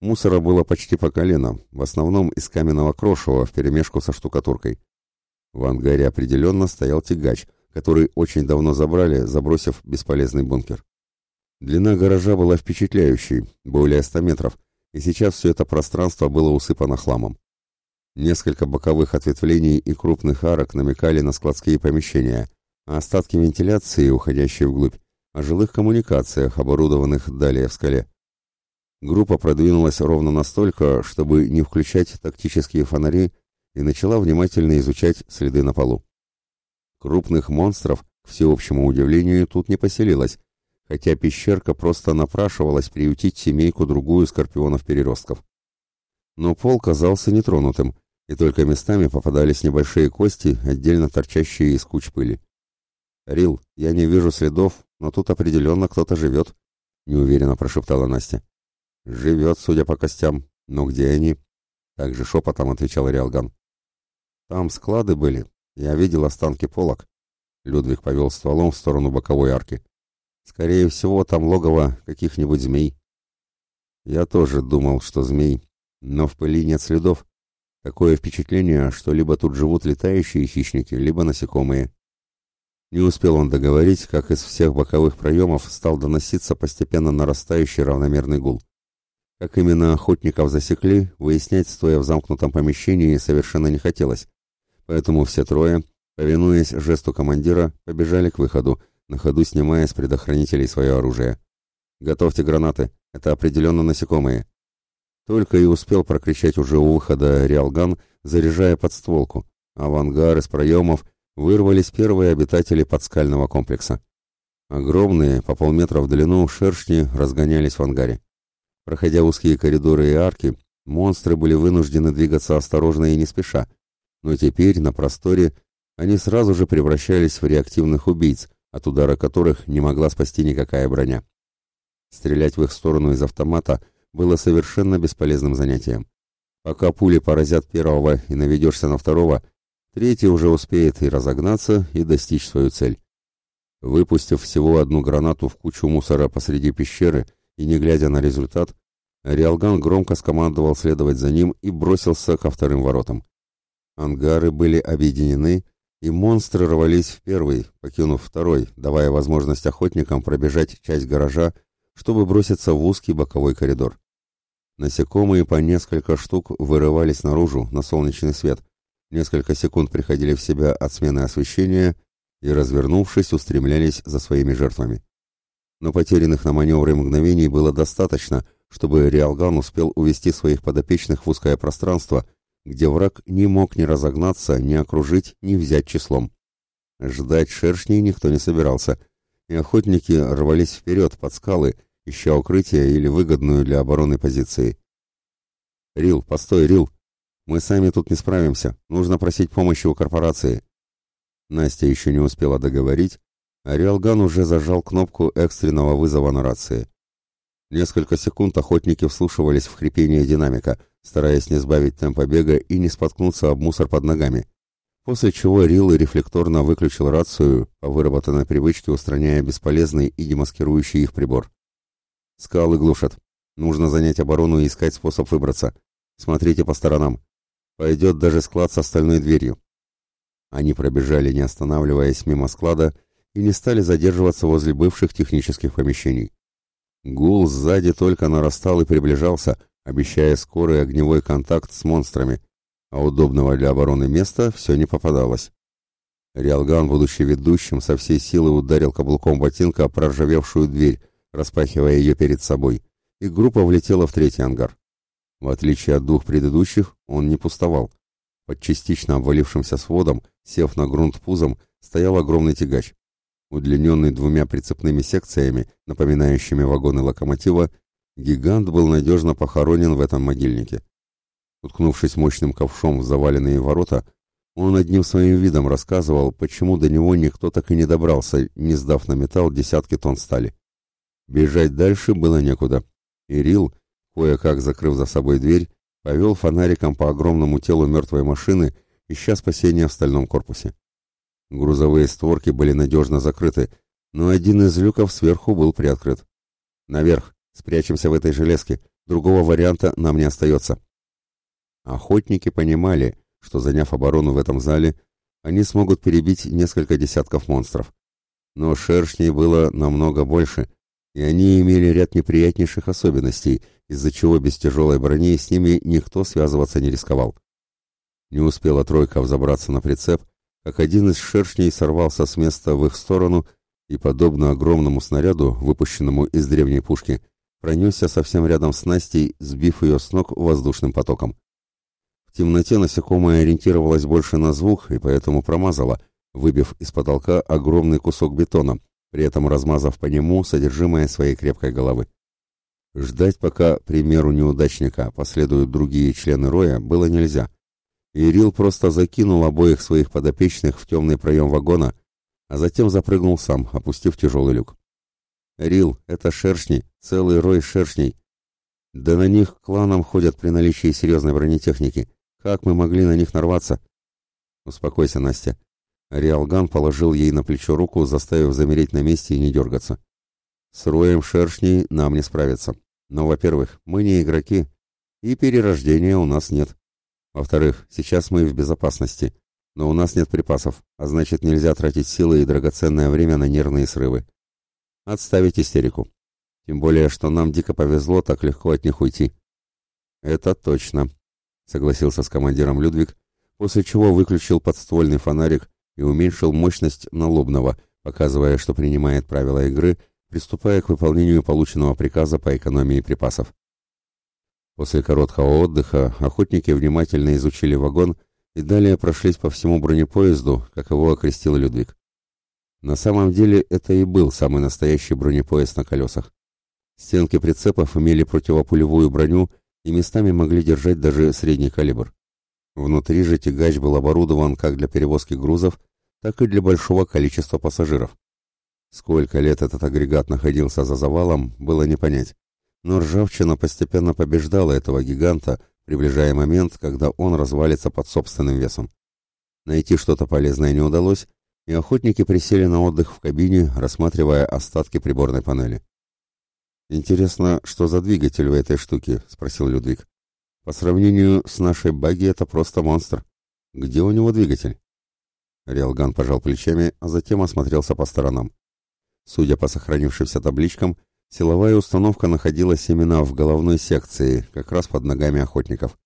Мусора было почти по колено, в основном из каменного крошева вперемешку со штукатуркой. В ангаре определенно стоял тягач, который очень давно забрали, забросив бесполезный бункер. Длина гаража была впечатляющей, более 100 метров, и сейчас все это пространство было усыпано хламом. Несколько боковых ответвлений и крупных арок намекали на складские помещения, а остатки вентиляции, уходящие вглубь, о жилых коммуникациях, оборудованных далее в скале. Группа продвинулась ровно настолько, чтобы не включать тактические фонари, и начала внимательно изучать следы на полу. Крупных монстров, к всеобщему удивлению, тут не поселилось, хотя пещерка просто напрашивалась приютить семейку-другую скорпионов-переростков. Но пол казался нетронутым, и только местами попадались небольшие кости, отдельно торчащие из куч пыли. «Рил, я не вижу следов, но тут определенно кто-то живет», — неуверенно прошептала Настя. «Живет, судя по костям. Но где они?» Также шепотом отвечал Риалган. «Там склады были. Я видел останки полок». Людвиг повел стволом в сторону боковой арки. Скорее всего, там логово каких-нибудь змей. Я тоже думал, что змей, но в пыли нет следов. Такое впечатление, что либо тут живут летающие хищники, либо насекомые. Не успел он договорить, как из всех боковых проемов стал доноситься постепенно нарастающий равномерный гул. Как именно охотников засекли, выяснять, стоя в замкнутом помещении, совершенно не хотелось. Поэтому все трое, повинуясь жесту командира, побежали к выходу, на ходу снимая с предохранителей свое оружие. «Готовьте гранаты, это определенно насекомые». Только и успел прокричать уже у выхода Риалган, заряжая подстволку, а в ангар из проемов вырвались первые обитатели подскального комплекса. Огромные, по полметра в длину, шершни разгонялись в ангаре. Проходя узкие коридоры и арки, монстры были вынуждены двигаться осторожно и не спеша, но теперь на просторе они сразу же превращались в реактивных убийц, от удара которых не могла спасти никакая броня. Стрелять в их сторону из автомата было совершенно бесполезным занятием. Пока пули поразят первого и наведешься на второго, третий уже успеет и разогнаться, и достичь свою цель. Выпустив всего одну гранату в кучу мусора посреди пещеры и не глядя на результат, Риалган громко скомандовал следовать за ним и бросился ко вторым воротам. Ангары были объединены, и монстры рвались в первый, покинув второй, давая возможность охотникам пробежать часть гаража, чтобы броситься в узкий боковой коридор. Насекомые по несколько штук вырывались наружу на солнечный свет, несколько секунд приходили в себя от смены освещения и, развернувшись, устремлялись за своими жертвами. Но потерянных на маневры мгновений было достаточно, чтобы Риалган успел увести своих подопечных в узкое пространство, где враг не мог ни разогнаться, ни окружить, ни взять числом. Ждать шершней никто не собирался, и охотники рвались вперед под скалы, ища укрытие или выгодную для обороны позиции. «Рил, постой, Рил! Мы сами тут не справимся, нужно просить помощи у корпорации». Настя еще не успела договорить, а Риалган уже зажал кнопку экстренного вызова на рации. Несколько секунд охотники вслушивались в хрипение динамика, стараясь не сбавить темпа бега и не споткнуться об мусор под ногами, после чего Рил рефлекторно выключил рацию, по выработанной привычке устраняя бесполезный и демаскирующий их прибор. Скалы глушат. Нужно занять оборону и искать способ выбраться. Смотрите по сторонам. Пойдет даже склад с остальной дверью. Они пробежали, не останавливаясь мимо склада, и не стали задерживаться возле бывших технических помещений. Гул сзади только нарастал и приближался, обещая скорый огневой контакт с монстрами, а удобного для обороны места все не попадалось. Риалган, будучи ведущим, со всей силы ударил каблуком ботинка проржавевшую дверь, распахивая ее перед собой, и группа влетела в третий ангар. В отличие от двух предыдущих, он не пустовал. Под частично обвалившимся сводом, сев на грунт пузом, стоял огромный тягач. Удлиненный двумя прицепными секциями, напоминающими вагоны локомотива, гигант был надежно похоронен в этом могильнике. Уткнувшись мощным ковшом в заваленные ворота, он одним своим видом рассказывал, почему до него никто так и не добрался, не сдав на металл десятки тонн стали. Бежать дальше было некуда. Ирил, кое-как закрыв за собой дверь, повел фонариком по огромному телу мертвой машины, ища спасения в стальном корпусе. Грузовые створки были надежно закрыты, но один из люков сверху был приоткрыт. «Наверх! Спрячемся в этой железке! Другого варианта нам не остается!» Охотники понимали, что, заняв оборону в этом зале, они смогут перебить несколько десятков монстров. Но шершней было намного больше, и они имели ряд неприятнейших особенностей, из-за чего без тяжелой брони с ними никто связываться не рисковал. Не успела тройка взобраться на прицеп, как один из шершней сорвался с места в их сторону и, подобно огромному снаряду, выпущенному из древней пушки, пронесся совсем рядом с Настей, сбив ее с ног воздушным потоком. В темноте насекомое ориентировалось больше на звук и поэтому промазало, выбив из потолка огромный кусок бетона, при этом размазав по нему содержимое своей крепкой головы. Ждать, пока примеру неудачника последуют другие члены роя, было нельзя. Ирил просто закинул обоих своих подопечных в темный проем вагона, а затем запрыгнул сам, опустив тяжелый люк. «Рил, это шершни, целый рой шершней. Да на них кланом ходят при наличии серьезной бронетехники. Как мы могли на них нарваться?» «Успокойся, Настя. Риалган положил ей на плечо руку, заставив замереть на месте и не дергаться. «С роем шершней нам не справиться. Но, во-первых, мы не игроки, и перерождения у нас нет. Во-вторых, сейчас мы в безопасности, но у нас нет припасов, а значит нельзя тратить силы и драгоценное время на нервные срывы. Отставить истерику. Тем более, что нам дико повезло так легко от них уйти». «Это точно», — согласился с командиром Людвиг, после чего выключил подствольный фонарик и уменьшил мощность налобного, показывая, что принимает правила игры, приступая к выполнению полученного приказа по экономии припасов. После короткого отдыха охотники внимательно изучили вагон и далее прошлись по всему бронепоезду, как его окрестил Людвиг. На самом деле это и был самый настоящий бронепоезд на колесах. Стенки прицепов имели противопулевую броню и местами могли держать даже средний калибр. Внутри же тягач был оборудован как для перевозки грузов, так и для большого количества пассажиров. Сколько лет этот агрегат находился за завалом, было не понять. Но ржавчина постепенно побеждала этого гиганта, приближая момент, когда он развалится под собственным весом. Найти что-то полезное не удалось, и охотники присели на отдых в кабине, рассматривая остатки приборной панели. «Интересно, что за двигатель в этой штуке?» — спросил Людвиг. «По сравнению с нашей баги это просто монстр. Где у него двигатель?» Риалган пожал плечами, а затем осмотрелся по сторонам. Судя по сохранившимся табличкам, силовая установка находилась именно в головной секции, как раз под ногами охотников.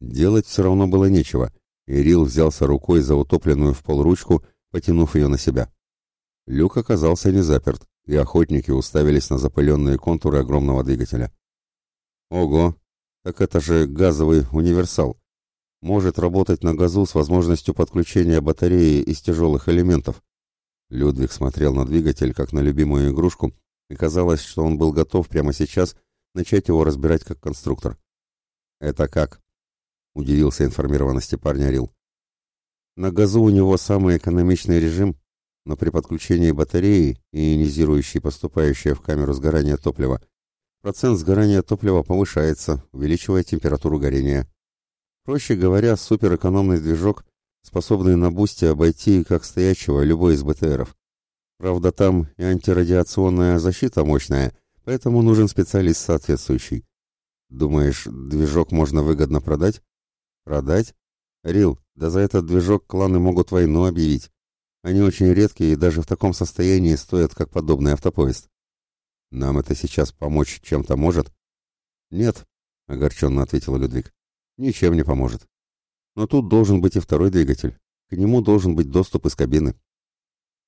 Делать все равно было нечего, и Рил взялся рукой за утопленную в пол ручку, потянув ее на себя. Люк оказался не заперт, и охотники уставились на запыленные контуры огромного двигателя. Ого, так это же газовый универсал. Может работать на газу с возможностью подключения батареи из тяжелых элементов. Людвиг смотрел на двигатель как на любимую игрушку, и казалось, что он был готов прямо сейчас начать его разбирать как конструктор. «Это как?» — удивился информированности парня Рил. «На газу у него самый экономичный режим, но при подключении батареи, ионизирующей поступающее в камеру сгорания топлива, процент сгорания топлива повышается, увеличивая температуру горения. Проще говоря, суперэкономный движок, способный на бусте обойти как стоячего любой из БТРов. Правда, там и антирадиационная защита мощная, поэтому нужен специалист соответствующий. Думаешь, движок можно выгодно продать? Продать? Рил, да за этот движок кланы могут войну объявить. Они очень редкие и даже в таком состоянии стоят, как подобный автопоезд. Нам это сейчас помочь чем-то может? Нет, огорченно ответил Людвиг. Ничем не поможет. Но тут должен быть и второй двигатель. К нему должен быть доступ из кабины.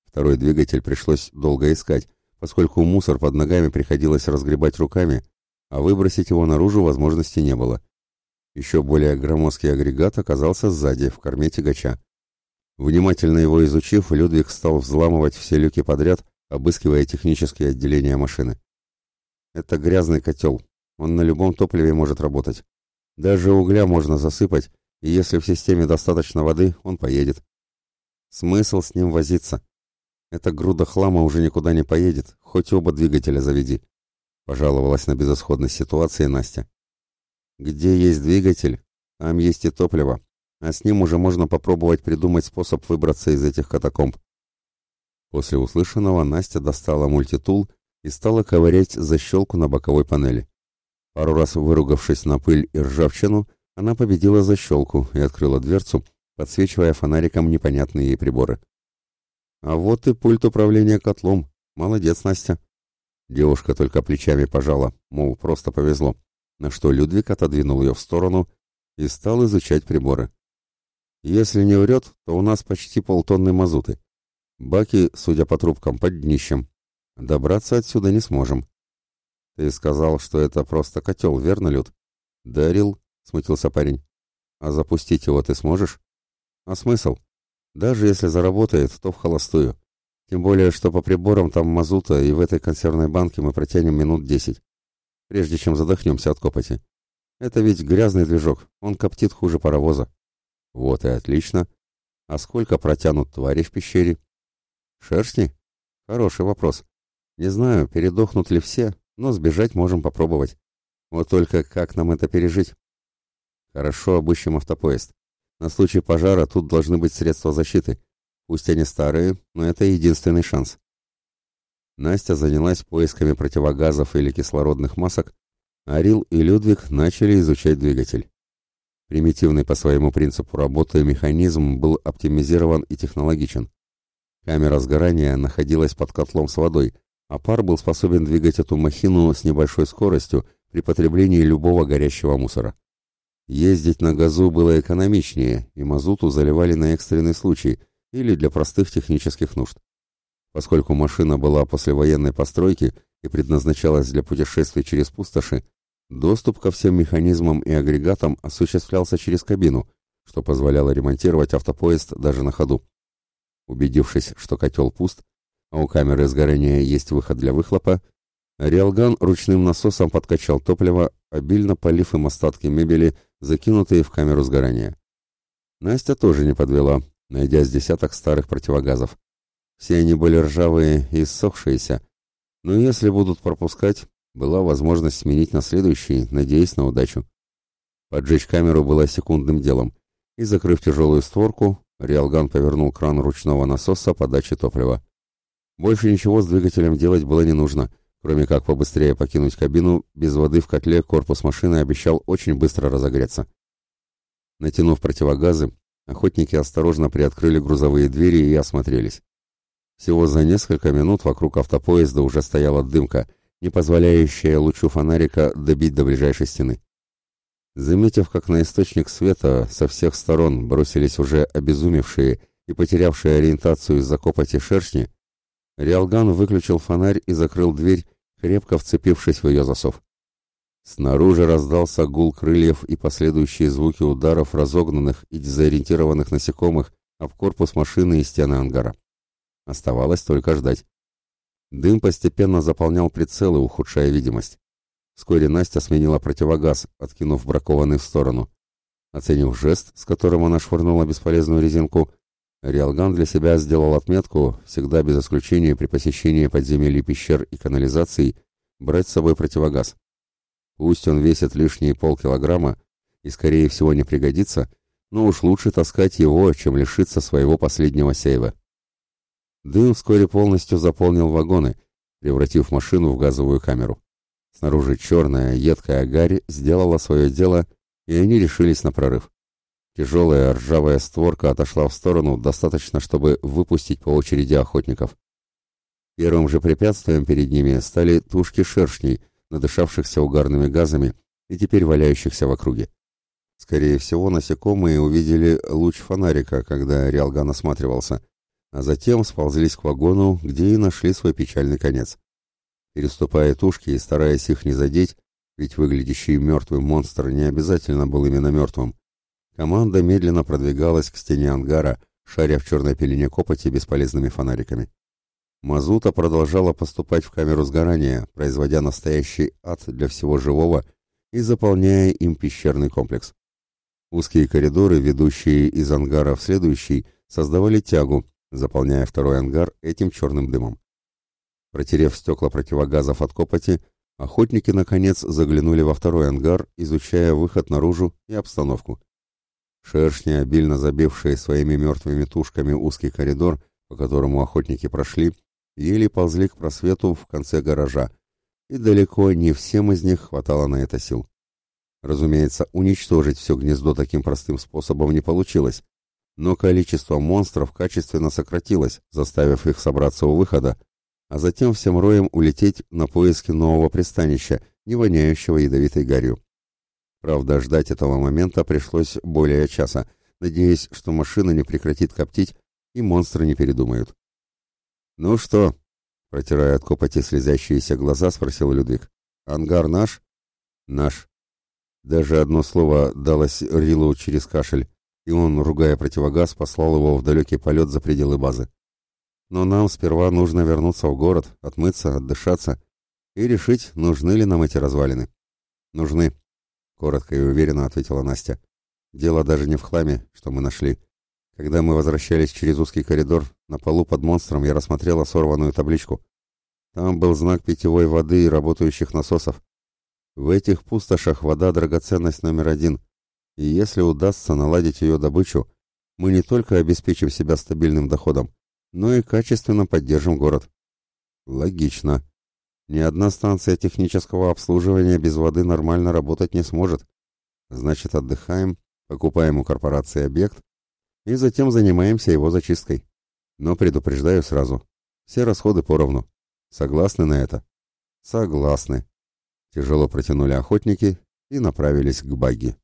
Второй двигатель пришлось долго искать, поскольку мусор под ногами приходилось разгребать руками, а выбросить его наружу возможности не было. Еще более громоздкий агрегат оказался сзади, в корме тягача. Внимательно его изучив, Людвиг стал взламывать все люки подряд, обыскивая технические отделения машины. Это грязный котел. Он на любом топливе может работать. Даже угля можно засыпать, и если в системе достаточно воды, он поедет. Смысл с ним возиться? Эта груда хлама уже никуда не поедет, хоть оба двигателя заведи. Пожаловалась на безысходность ситуации Настя. Где есть двигатель, там есть и топливо, а с ним уже можно попробовать придумать способ выбраться из этих катакомб. После услышанного Настя достала мультитул и стала ковырять защелку на боковой панели. Пару раз выругавшись на пыль и ржавчину, она победила защелку и открыла дверцу, подсвечивая фонариком непонятные ей приборы. «А вот и пульт управления котлом. Молодец, Настя!» Девушка только плечами пожала, мол, просто повезло, на что Людвиг отодвинул ее в сторону и стал изучать приборы. Если не врет, то у нас почти полтонны мазуты. Баки, судя по трубкам, под днищем. Добраться отсюда не сможем. Ты сказал, что это просто котел, верно, Люд? Дарил, смутился парень. А запустить его ты сможешь? А смысл? Даже если заработает, то в холостую. Тем более, что по приборам там мазута, и в этой консервной банке мы протянем минут десять, прежде чем задохнемся от копоти. Это ведь грязный движок, он коптит хуже паровоза. Вот и отлично. А сколько протянут твари в пещере? Шершни? Хороший вопрос. Не знаю, передохнут ли все, но сбежать можем попробовать. Вот только как нам это пережить? Хорошо, обыщем автопоезд. На случай пожара тут должны быть средства защиты. Пусть они старые, но это единственный шанс. Настя занялась поисками противогазов или кислородных масок, а Рил и Людвиг начали изучать двигатель. Примитивный по своему принципу работы механизм был оптимизирован и технологичен. Камера сгорания находилась под котлом с водой, а пар был способен двигать эту махину с небольшой скоростью при потреблении любого горящего мусора. Ездить на газу было экономичнее, и мазуту заливали на экстренный случай или для простых технических нужд. Поскольку машина была послевоенной постройки и предназначалась для путешествий через пустоши, Доступ ко всем механизмам и агрегатам осуществлялся через кабину, что позволяло ремонтировать автопоезд даже на ходу. Убедившись, что котел пуст, а у камеры сгорания есть выход для выхлопа, Риалган ручным насосом подкачал топливо, обильно полив им остатки мебели, закинутые в камеру сгорания. Настя тоже не подвела, найдя с десяток старых противогазов. Все они были ржавые и ссохшиеся, но если будут пропускать, была возможность сменить на следующий, надеясь на удачу. Поджечь камеру было секундным делом, и, закрыв тяжелую створку, Риалган повернул кран ручного насоса подачи топлива. Больше ничего с двигателем делать было не нужно — Кроме как побыстрее покинуть кабину, без воды в котле корпус машины обещал очень быстро разогреться. Натянув противогазы, охотники осторожно приоткрыли грузовые двери и осмотрелись. Всего за несколько минут вокруг автопоезда уже стояла дымка, не позволяющая лучу фонарика добить до ближайшей стены. Заметив, как на источник света со всех сторон бросились уже обезумевшие и потерявшие ориентацию из-за копоти шершни, Риалган выключил фонарь и закрыл дверь, крепко вцепившись в ее засов. Снаружи раздался гул крыльев и последующие звуки ударов разогнанных и дезориентированных насекомых об корпус машины и стены ангара. Оставалось только ждать. Дым постепенно заполнял прицелы, ухудшая видимость. Вскоре Настя сменила противогаз, откинув бракованный в сторону. Оценив жест, с которым она швырнула бесполезную резинку, Риалган для себя сделал отметку, всегда без исключения при посещении подземелий пещер и канализаций, брать с собой противогаз. Пусть он весит лишние полкилограмма и, скорее всего, не пригодится, но уж лучше таскать его, чем лишиться своего последнего сейва. Дым вскоре полностью заполнил вагоны, превратив машину в газовую камеру. Снаружи черная, едкая гарь сделала свое дело, и они решились на прорыв. Тяжелая ржавая створка отошла в сторону, достаточно, чтобы выпустить по очереди охотников. Первым же препятствием перед ними стали тушки шершней, надышавшихся угарными газами и теперь валяющихся в округе. Скорее всего, насекомые увидели луч фонарика, когда Риалган осматривался, а затем сползлись к вагону, где и нашли свой печальный конец. Переступая тушки и стараясь их не задеть, ведь выглядящий мертвый монстр не обязательно был именно мертвым, Команда медленно продвигалась к стене ангара, шаря в черной пелене копоти бесполезными фонариками. Мазута продолжала поступать в камеру сгорания, производя настоящий ад для всего живого и заполняя им пещерный комплекс. Узкие коридоры, ведущие из ангара в следующий, создавали тягу, заполняя второй ангар этим черным дымом. Протерев стекла противогазов от копоти, охотники, наконец, заглянули во второй ангар, изучая выход наружу и обстановку. Шершни, обильно забившие своими мертвыми тушками узкий коридор, по которому охотники прошли, еле ползли к просвету в конце гаража, и далеко не всем из них хватало на это сил. Разумеется, уничтожить все гнездо таким простым способом не получилось, но количество монстров качественно сократилось, заставив их собраться у выхода, а затем всем роем улететь на поиски нового пристанища, не воняющего ядовитой гарью. Правда, ждать этого момента пришлось более часа, надеясь, что машина не прекратит коптить и монстры не передумают. «Ну что?» — протирая от копоти слезящиеся глаза, спросил Людвиг. «Ангар наш?» «Наш». Даже одно слово далось Рилу через кашель, и он, ругая противогаз, послал его в далекий полет за пределы базы. Но нам сперва нужно вернуться в город, отмыться, отдышаться и решить, нужны ли нам эти развалины. Нужны, Коротко и уверенно ответила Настя. Дело даже не в хламе, что мы нашли. Когда мы возвращались через узкий коридор, на полу под монстром я рассмотрела сорванную табличку. Там был знак питьевой воды и работающих насосов. В этих пустошах вода – драгоценность номер один. И если удастся наладить ее добычу, мы не только обеспечим себя стабильным доходом, но и качественно поддержим город. Логично. Ни одна станция технического обслуживания без воды нормально работать не сможет. Значит, отдыхаем, покупаем у корпорации объект и затем занимаемся его зачисткой. Но предупреждаю сразу, все расходы поровну. Согласны на это? Согласны. Тяжело протянули охотники и направились к багги.